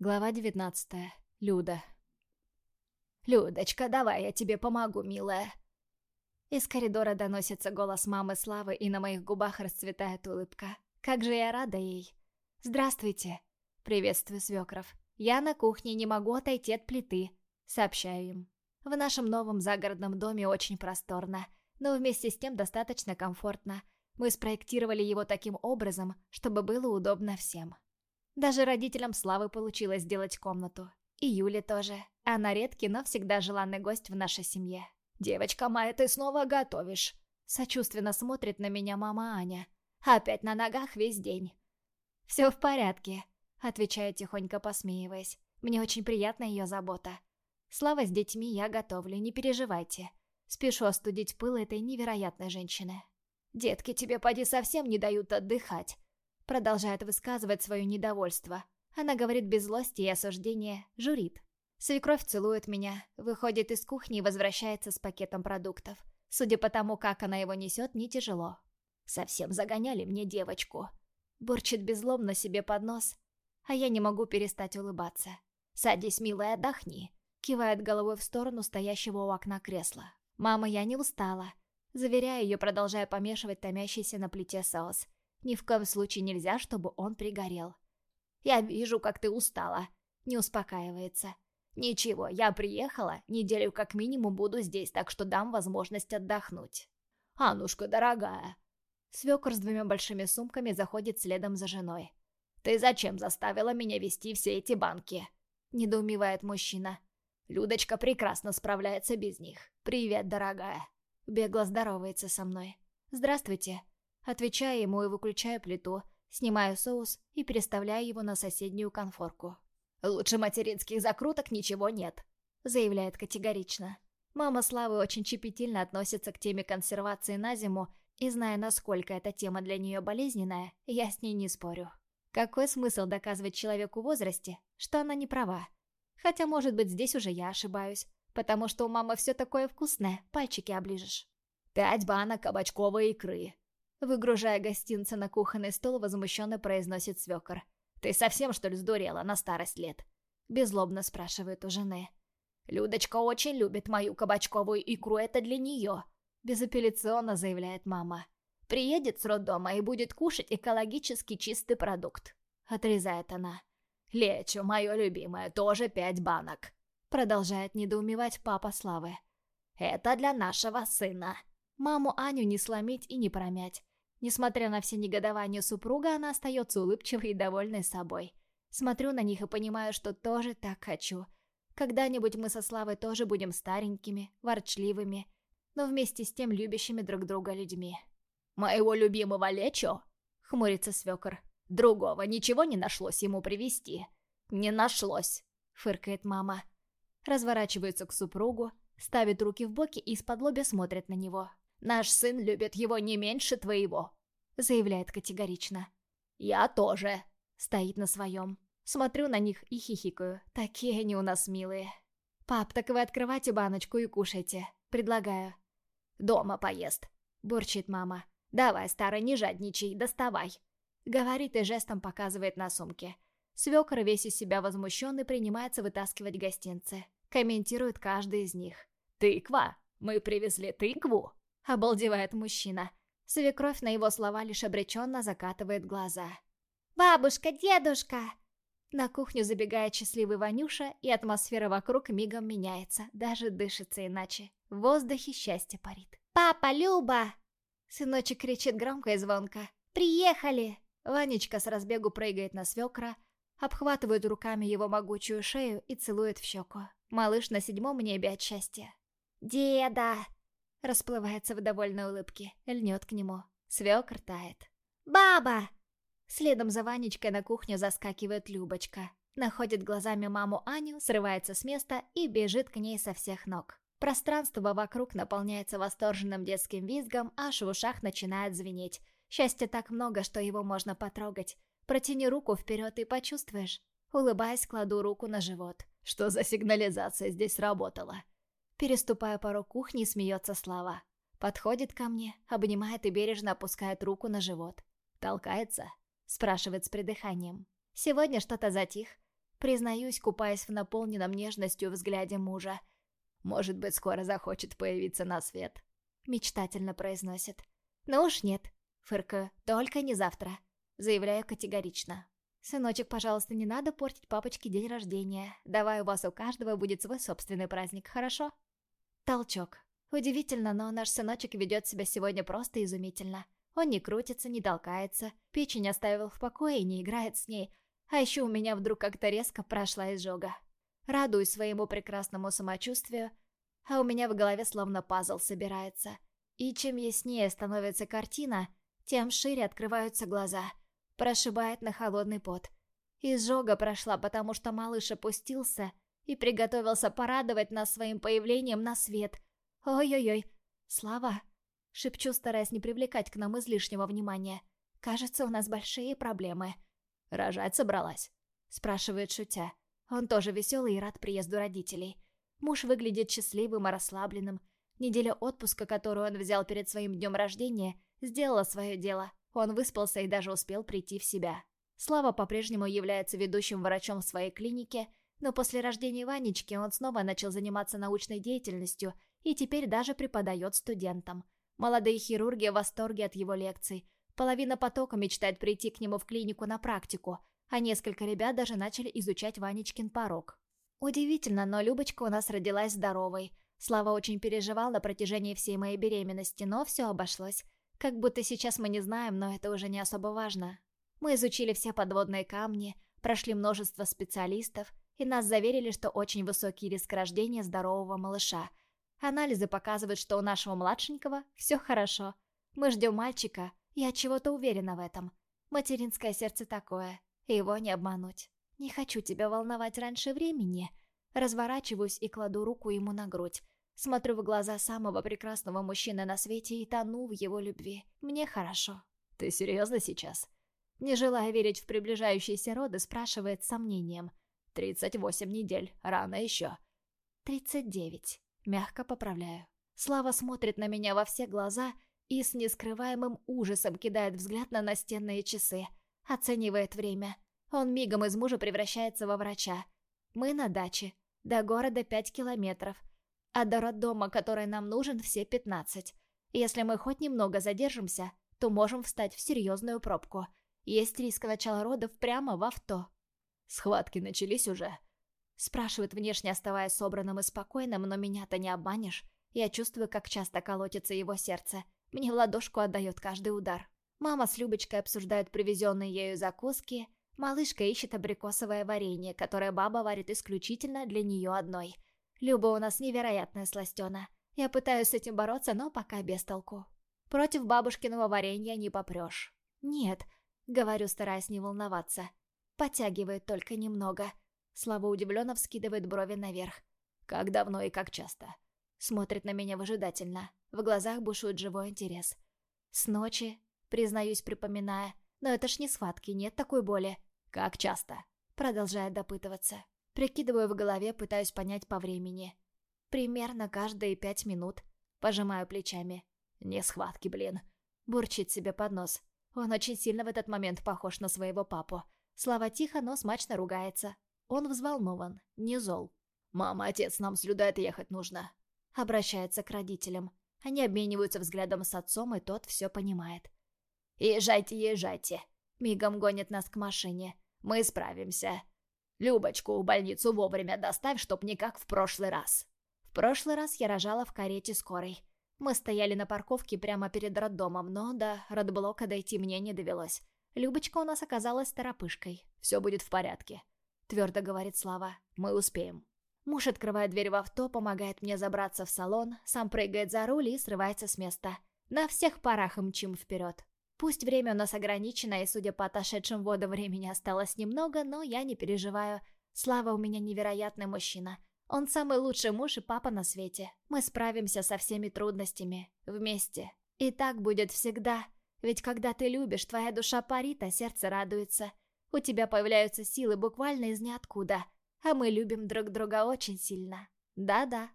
Глава 19. Люда. «Людочка, давай я тебе помогу, милая!» Из коридора доносится голос мамы Славы, и на моих губах расцветает улыбка. Как же я рада ей! «Здравствуйте!» Приветствую свекров. «Я на кухне, не могу отойти от плиты», — сообщаю им. В нашем новом загородном доме очень просторно, но вместе с тем достаточно комфортно. Мы спроектировали его таким образом, чтобы было удобно всем. Даже родителям Славы получилось сделать комнату. И Юле тоже. Она редкий, но всегда желанный гость в нашей семье. «Девочка моя, ты снова готовишь?» Сочувственно смотрит на меня мама Аня. «Опять на ногах весь день». «Все в порядке», — отвечаю тихонько посмеиваясь. «Мне очень приятна ее забота. Слава с детьми я готовлю, не переживайте. Спешу остудить пыл этой невероятной женщины». «Детки тебе поди совсем не дают отдыхать», Продолжает высказывать свое недовольство. Она говорит без злости и осуждения, журит. Свекровь целует меня, выходит из кухни и возвращается с пакетом продуктов. Судя по тому, как она его несет, не тяжело. «Совсем загоняли мне девочку». Бурчит безломно себе под нос, а я не могу перестать улыбаться. «Садись, милая, отдохни», кивает головой в сторону стоящего у окна кресла. «Мама, я не устала». Заверяю ее, продолжая помешивать томящийся на плите соус. Ни в коем случае нельзя, чтобы он пригорел. «Я вижу, как ты устала», — не успокаивается. «Ничего, я приехала, неделю как минимум буду здесь, так что дам возможность отдохнуть». «Анушка, дорогая!» Свекор с двумя большими сумками заходит следом за женой. «Ты зачем заставила меня вести все эти банки?» Недоумевает мужчина. «Людочка прекрасно справляется без них. Привет, дорогая!» Бегло здоровается со мной. «Здравствуйте!» Отвечаю ему и выключаю плиту, снимаю соус и переставляю его на соседнюю конфорку. «Лучше материнских закруток ничего нет», — заявляет категорично. Мама Славы очень щепетильно относится к теме консервации на зиму, и зная, насколько эта тема для нее болезненная, я с ней не спорю. Какой смысл доказывать человеку в возрасте, что она не права? Хотя, может быть, здесь уже я ошибаюсь, потому что у мамы все такое вкусное, пальчики оближешь. «Пять банок кабачковой икры», Выгружая гостинцы на кухонный стол, возмущенно произносит свекор. «Ты совсем, что ли, сдурела на старость лет?» Безлобно спрашивает у жены. «Людочка очень любит мою кабачковую икру, это для нее», безапелляционно заявляет мама. «Приедет с роддома и будет кушать экологически чистый продукт», отрезает она. «Лечу, мое любимое, тоже пять банок», продолжает недоумевать папа Славы. «Это для нашего сына». Маму Аню не сломить и не промять. Несмотря на все негодования супруга, она остается улыбчивой и довольной собой. Смотрю на них и понимаю, что тоже так хочу. Когда-нибудь мы со Славой тоже будем старенькими, ворчливыми, но вместе с тем любящими друг друга людьми. «Моего любимого лечо?» — хмурится свекор. «Другого ничего не нашлось ему привести. «Не нашлось», — фыркает мама. Разворачивается к супругу, ставит руки в боки и из-под лобя смотрит на него. Наш сын любит его не меньше твоего», — заявляет категорично. «Я тоже», — стоит на своем. Смотрю на них и хихикаю. Такие они у нас милые. «Пап, так вы открывайте баночку и кушайте», — предлагаю. «Дома поест», — бурчит мама. «Давай, старый, не жадничай, доставай», — говорит и жестом показывает на сумке. Свекор весь из себя возмущенный принимается вытаскивать гостинцы. Комментирует каждый из них. «Тыква! Мы привезли тыкву!» Обалдевает мужчина. Свекровь на его слова лишь обреченно закатывает глаза. «Бабушка, дедушка!» На кухню забегает счастливый Ванюша, и атмосфера вокруг мигом меняется, даже дышится иначе. В воздухе счастье парит. «Папа, Люба!» Сыночек кричит громко и звонко. «Приехали!» Ванечка с разбегу прыгает на свекра, обхватывает руками его могучую шею и целует в щеку. Малыш на седьмом небе от счастья. «Деда!» Расплывается в довольной улыбке, льнет к нему. Свекр тает. «Баба!» Следом за Ванечкой на кухню заскакивает Любочка. Находит глазами маму Аню, срывается с места и бежит к ней со всех ног. Пространство вокруг наполняется восторженным детским визгом, аж в ушах начинает звенеть. Счастья так много, что его можно потрогать. Протяни руку вперед и почувствуешь. Улыбаясь, кладу руку на живот. Что за сигнализация здесь работала? Переступая порог кухни, смеется Слава. Подходит ко мне, обнимает и бережно опускает руку на живот. «Толкается?» – спрашивает с придыханием. «Сегодня что-то затих». Признаюсь, купаясь в наполненном нежностью взгляде мужа. «Может быть, скоро захочет появиться на свет», — мечтательно произносит. «Ну уж нет», — фыркаю, — «только не завтра», — заявляю категорично. «Сыночек, пожалуйста, не надо портить папочке день рождения. Давай у вас у каждого будет свой собственный праздник, хорошо?» Толчок. Удивительно, но наш сыночек ведет себя сегодня просто изумительно. Он не крутится, не толкается, печень оставил в покое и не играет с ней, а еще у меня вдруг как-то резко прошла изжога. Радуюсь своему прекрасному самочувствию, а у меня в голове словно пазл собирается. И чем яснее становится картина, тем шире открываются глаза. Прошибает на холодный пот. Изжога прошла, потому что малыш опустился и приготовился порадовать нас своим появлением на свет. Ой-ой-ой, Слава, шепчу, стараясь не привлекать к нам излишнего внимания. Кажется, у нас большие проблемы. «Рожать собралась?» Спрашивает шутя. Он тоже веселый и рад приезду родителей. Муж выглядит счастливым и расслабленным. Неделя отпуска, которую он взял перед своим днем рождения, сделала свое дело. Он выспался и даже успел прийти в себя. Слава по-прежнему является ведущим врачом в своей клинике, но после рождения Ванечки он снова начал заниматься научной деятельностью и теперь даже преподает студентам. Молодые хирурги в восторге от его лекций. Половина потока мечтает прийти к нему в клинику на практику, а несколько ребят даже начали изучать Ванечкин порог. Удивительно, но Любочка у нас родилась здоровой. Слава очень переживал на протяжении всей моей беременности, но все обошлось. Как будто сейчас мы не знаем, но это уже не особо важно. Мы изучили все подводные камни, прошли множество специалистов, и нас заверили, что очень высокий риск рождения здорового малыша. Анализы показывают, что у нашего младшенького все хорошо. Мы ждем мальчика, я чего-то уверена в этом. Материнское сердце такое, его не обмануть. Не хочу тебя волновать раньше времени. Разворачиваюсь и кладу руку ему на грудь. Смотрю в глаза самого прекрасного мужчины на свете и тону в его любви. Мне хорошо. Ты серьезно сейчас? Не желая верить в приближающиеся роды, спрашивает с сомнением. «Тридцать восемь недель, рано еще». «Тридцать девять», мягко поправляю. Слава смотрит на меня во все глаза и с нескрываемым ужасом кидает взгляд на настенные часы. Оценивает время. Он мигом из мужа превращается во врача. Мы на даче. До города пять километров. А до роддома, который нам нужен, все пятнадцать. Если мы хоть немного задержимся, то можем встать в серьезную пробку. Есть риск начала родов прямо в авто. Схватки начались уже. Спрашивает внешне, оставаясь собранным и спокойным, но меня-то не обманешь. Я чувствую, как часто колотится его сердце. Мне в ладошку отдает каждый удар. Мама с Любочкой обсуждают привезенные ею закуски. Малышка ищет абрикосовое варенье, которое баба варит исключительно для нее одной. Люба у нас невероятная сластена. Я пытаюсь с этим бороться, но пока без толку. Против бабушкиного варенья не попрешь. «Нет», — говорю, стараясь не волноваться. Подтягивает только немного. Слава удивленно вскидывает брови наверх. «Как давно и как часто?» Смотрит на меня выжидательно. В глазах бушует живой интерес. «С ночи», признаюсь, припоминая. «Но это ж не схватки, нет такой боли». «Как часто?» Продолжает допытываться. Прикидываю в голове, пытаюсь понять по времени. Примерно каждые пять минут. Пожимаю плечами. «Не схватки, блин». Бурчит себе под нос. Он очень сильно в этот момент похож на своего папу. Слава тихо, но смачно ругается. Он взволнован, не зол. «Мама, отец, нам с Людой отъехать нужно». Обращается к родителям. Они обмениваются взглядом с отцом, и тот все понимает. «Езжайте, езжайте!» Мигом гонит нас к машине. «Мы справимся. Любочку в больницу вовремя доставь, чтоб не как в прошлый раз». В прошлый раз я рожала в карете скорой. Мы стояли на парковке прямо перед роддомом, но до родблока дойти мне не довелось. Любочка у нас оказалась торопышкой. «Все будет в порядке», твердо говорит Слава. «Мы успеем». Муж открывает дверь в авто, помогает мне забраться в салон, сам прыгает за руль и срывается с места. На всех парах мчим вперед. Пусть время у нас ограничено, и, судя по отошедшим воду времени, осталось немного, но я не переживаю. Слава у меня невероятный мужчина. Он самый лучший муж и папа на свете. Мы справимся со всеми трудностями. Вместе. И так будет всегда. Ведь когда ты любишь, твоя душа парит, а сердце радуется. У тебя появляются силы буквально из ниоткуда, а мы любим друг друга очень сильно. Да-да.